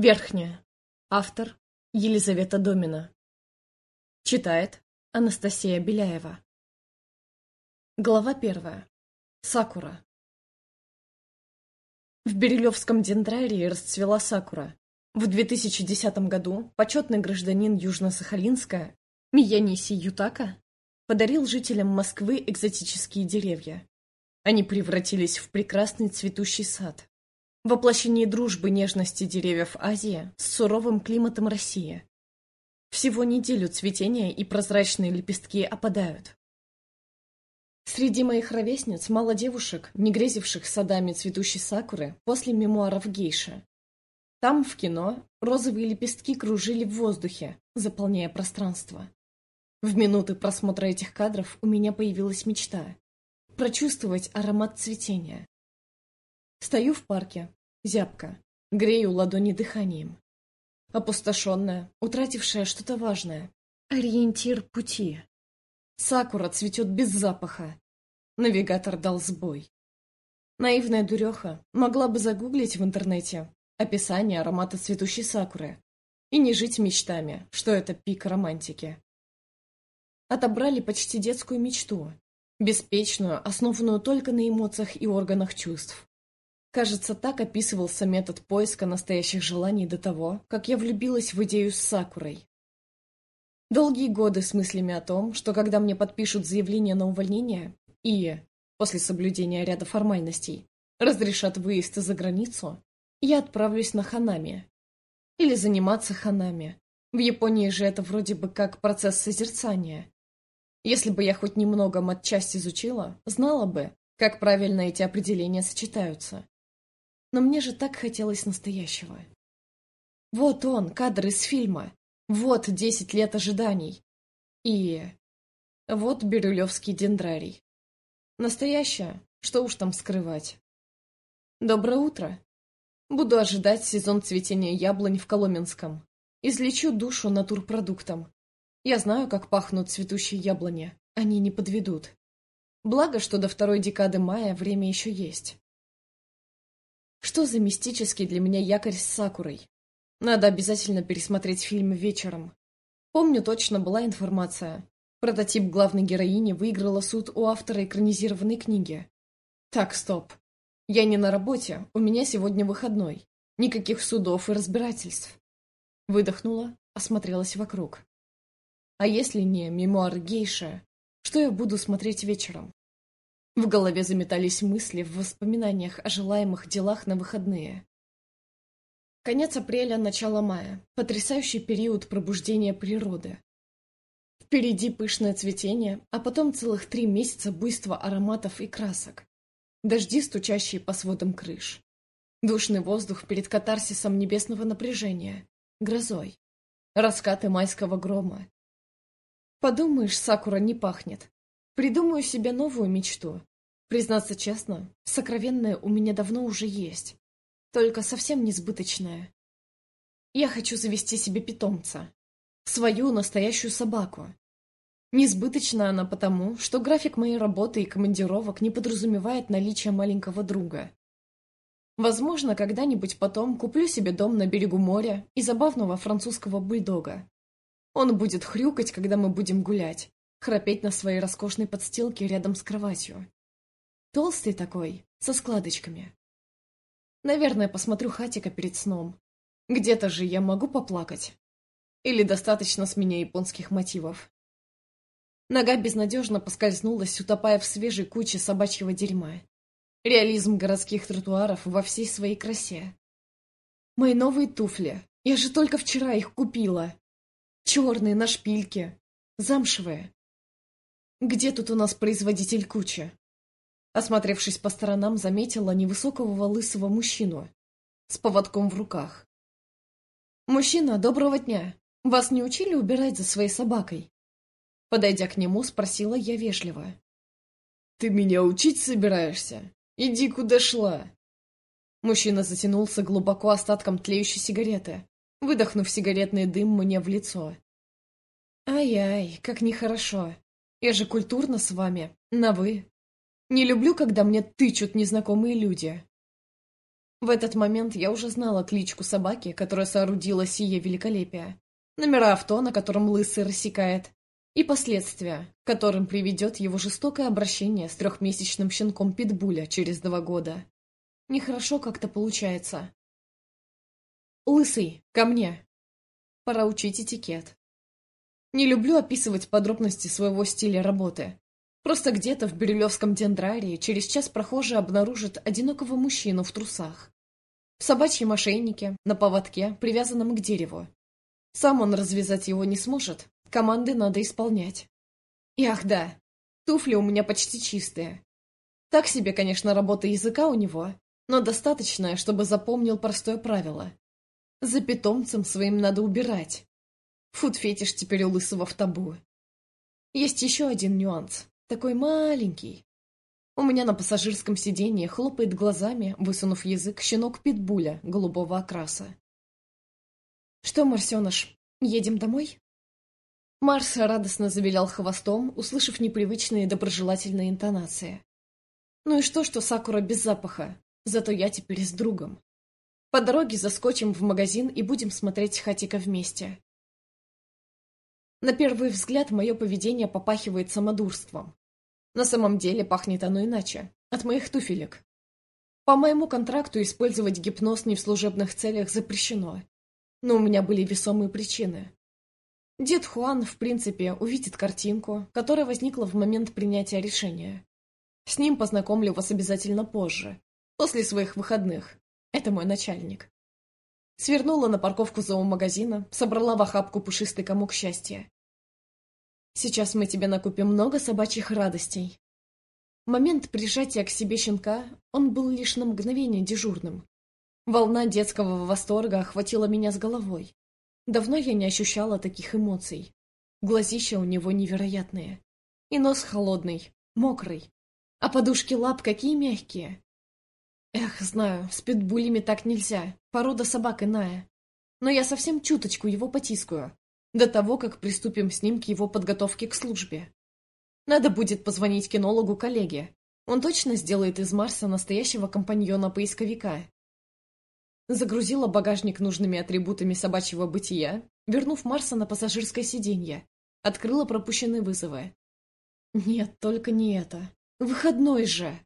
Верхняя. Автор Елизавета Домина. Читает Анастасия Беляева. Глава первая. Сакура. В Берилевском дендрарии расцвела сакура. В 2010 году почетный гражданин Южно-Сахалинска Мияниси Ютака подарил жителям Москвы экзотические деревья. Они превратились в прекрасный цветущий сад. Воплощение дружбы нежности деревьев Азии с суровым климатом России. Всего неделю цветения и прозрачные лепестки опадают. Среди моих ровесниц мало девушек, не грезивших садами цветущей сакуры после мемуаров гейши. Там, в кино, розовые лепестки кружили в воздухе, заполняя пространство. В минуты просмотра этих кадров у меня появилась мечта – прочувствовать аромат цветения. Стою в парке, зябко, грею ладони дыханием. Опустошенная, утратившая что-то важное. Ориентир пути. Сакура цветет без запаха. Навигатор дал сбой. Наивная дуреха могла бы загуглить в интернете описание аромата цветущей сакуры и не жить мечтами, что это пик романтики. Отобрали почти детскую мечту, беспечную, основанную только на эмоциях и органах чувств. Кажется, так описывался метод поиска настоящих желаний до того, как я влюбилась в идею с Сакурой. Долгие годы с мыслями о том, что когда мне подпишут заявление на увольнение и, после соблюдения ряда формальностей, разрешат выезд за границу, я отправлюсь на ханами. Или заниматься ханами. В Японии же это вроде бы как процесс созерцания. Если бы я хоть немного матчасть изучила, знала бы, как правильно эти определения сочетаются. Но мне же так хотелось настоящего. Вот он, кадр из фильма. Вот десять лет ожиданий. И... Вот Бирюлевский дендрарий. Настоящее, что уж там скрывать. Доброе утро. Буду ожидать сезон цветения яблонь в Коломенском. Излечу душу натурпродуктом. Я знаю, как пахнут цветущие яблони. Они не подведут. Благо, что до второй декады мая время еще есть. Что за мистический для меня якорь с Сакурой? Надо обязательно пересмотреть фильм вечером. Помню, точно была информация. Прототип главной героини выиграла суд у автора экранизированной книги. Так, стоп. Я не на работе, у меня сегодня выходной. Никаких судов и разбирательств. Выдохнула, осмотрелась вокруг. А если не мемуар гейша, что я буду смотреть вечером? В голове заметались мысли в воспоминаниях о желаемых делах на выходные. Конец апреля, начало мая. Потрясающий период пробуждения природы. Впереди пышное цветение, а потом целых три месяца буйства ароматов и красок. Дожди, стучащие по сводам крыш. Душный воздух перед катарсисом небесного напряжения. Грозой. Раскаты майского грома. Подумаешь, Сакура не пахнет. Придумаю себе новую мечту. Признаться честно, сокровенное у меня давно уже есть. Только совсем несбыточное. Я хочу завести себе питомца. Свою настоящую собаку. Несбыточна она потому, что график моей работы и командировок не подразумевает наличие маленького друга. Возможно, когда-нибудь потом куплю себе дом на берегу моря и забавного французского бульдога. Он будет хрюкать, когда мы будем гулять, храпеть на своей роскошной подстилке рядом с кроватью. Толстый такой, со складочками. Наверное, посмотрю хатика перед сном. Где-то же я могу поплакать. Или достаточно с меня японских мотивов. Нога безнадежно поскользнулась, утопая в свежей куче собачьего дерьма. Реализм городских тротуаров во всей своей красе. Мои новые туфли. Я же только вчера их купила. Черные, на шпильке. Замшевые. Где тут у нас производитель кучи? Осмотревшись по сторонам, заметила невысокого лысого мужчину с поводком в руках. «Мужчина, доброго дня! Вас не учили убирать за своей собакой?» Подойдя к нему, спросила я вежливо. «Ты меня учить собираешься? Иди, куда шла!» Мужчина затянулся глубоко остатком тлеющей сигареты, выдохнув сигаретный дым мне в лицо. «Ай-ай, как нехорошо. Я же культурно с вами, на «вы». Не люблю, когда мне тычут незнакомые люди. В этот момент я уже знала кличку собаки, которая соорудила сие великолепие, номера авто, на котором лысый рассекает, и последствия, которым приведет его жестокое обращение с трехмесячным щенком Питбуля через два года. Нехорошо как-то получается. «Лысый, ко мне!» Пора учить этикет. Не люблю описывать подробности своего стиля работы. Просто где-то в Бирюлевском дендрарии через час прохожий обнаружит одинокого мужчину в трусах. В собачьем ошейнике, на поводке, привязанном к дереву. Сам он развязать его не сможет, команды надо исполнять. И ах да, туфли у меня почти чистые. Так себе, конечно, работа языка у него, но достаточная, чтобы запомнил простое правило. За питомцем своим надо убирать. Фуд-фетиш теперь у лысого в табу. Есть еще один нюанс. Такой маленький. У меня на пассажирском сиденье хлопает глазами, высунув язык, щенок питбуля голубого окраса. «Что, Марсеныш, едем домой?» Марс радостно завилял хвостом, услышав непривычные доброжелательные интонации. «Ну и что, что Сакура без запаха? Зато я теперь с другом. По дороге заскочим в магазин и будем смотреть Хатика вместе. На первый взгляд мое поведение попахивает самодурством. На самом деле пахнет оно иначе. От моих туфелек. По моему контракту использовать гипноз не в служебных целях запрещено. Но у меня были весомые причины. Дед Хуан, в принципе, увидит картинку, которая возникла в момент принятия решения. С ним познакомлю вас обязательно позже, после своих выходных. Это мой начальник. Свернула на парковку зоомагазина, собрала в охапку пушистый комок счастья. Сейчас мы тебе накупим много собачьих радостей. Момент прижатия к себе щенка, он был лишь на мгновение дежурным. Волна детского восторга охватила меня с головой. Давно я не ощущала таких эмоций. Глазища у него невероятные. И нос холодный, мокрый. А подушки лап какие мягкие. Эх, знаю, с питбулями так нельзя, порода собак иная. Но я совсем чуточку его потискаю, до того, как приступим с ним к его подготовке к службе. Надо будет позвонить кинологу-коллеге. Он точно сделает из Марса настоящего компаньона-поисковика. Загрузила багажник нужными атрибутами собачьего бытия, вернув Марса на пассажирское сиденье. Открыла пропущенные вызовы. Нет, только не это. Выходной же!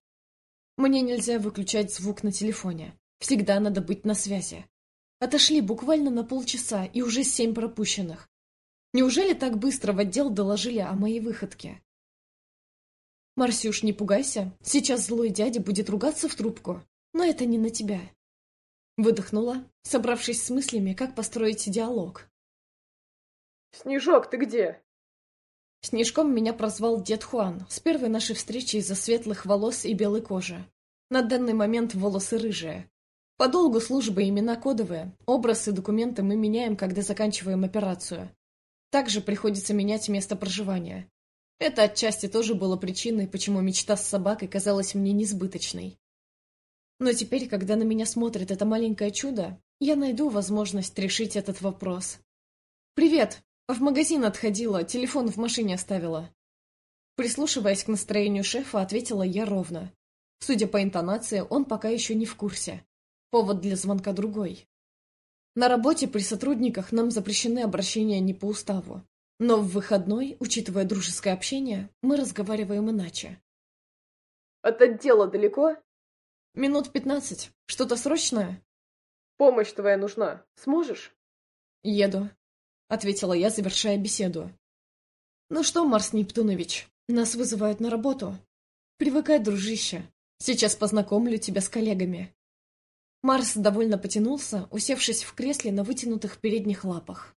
Мне нельзя выключать звук на телефоне. Всегда надо быть на связи. Отошли буквально на полчаса, и уже семь пропущенных. Неужели так быстро в отдел доложили о моей выходке? Марсюш, не пугайся. Сейчас злой дядя будет ругаться в трубку. Но это не на тебя. Выдохнула, собравшись с мыслями, как построить диалог. «Снежок, ты где?» Снежком меня прозвал дед Хуан с первой нашей встречи из-за светлых волос и белой кожи. На данный момент волосы рыжие. По долгу службы имена кодовые, образ и документы мы меняем, когда заканчиваем операцию. Также приходится менять место проживания. Это отчасти тоже было причиной, почему мечта с собакой казалась мне несбыточной. Но теперь, когда на меня смотрит это маленькое чудо, я найду возможность решить этот вопрос. «Привет!» В магазин отходила, телефон в машине оставила. Прислушиваясь к настроению шефа, ответила я ровно. Судя по интонации, он пока еще не в курсе. Повод для звонка другой. На работе при сотрудниках нам запрещены обращения не по уставу. Но в выходной, учитывая дружеское общение, мы разговариваем иначе. От отдела далеко? Минут пятнадцать. Что-то срочное? Помощь твоя нужна. Сможешь? Еду ответила я, завершая беседу. «Ну что, Марс Нептунович, нас вызывают на работу. Привыкай, дружище. Сейчас познакомлю тебя с коллегами». Марс довольно потянулся, усевшись в кресле на вытянутых передних лапах.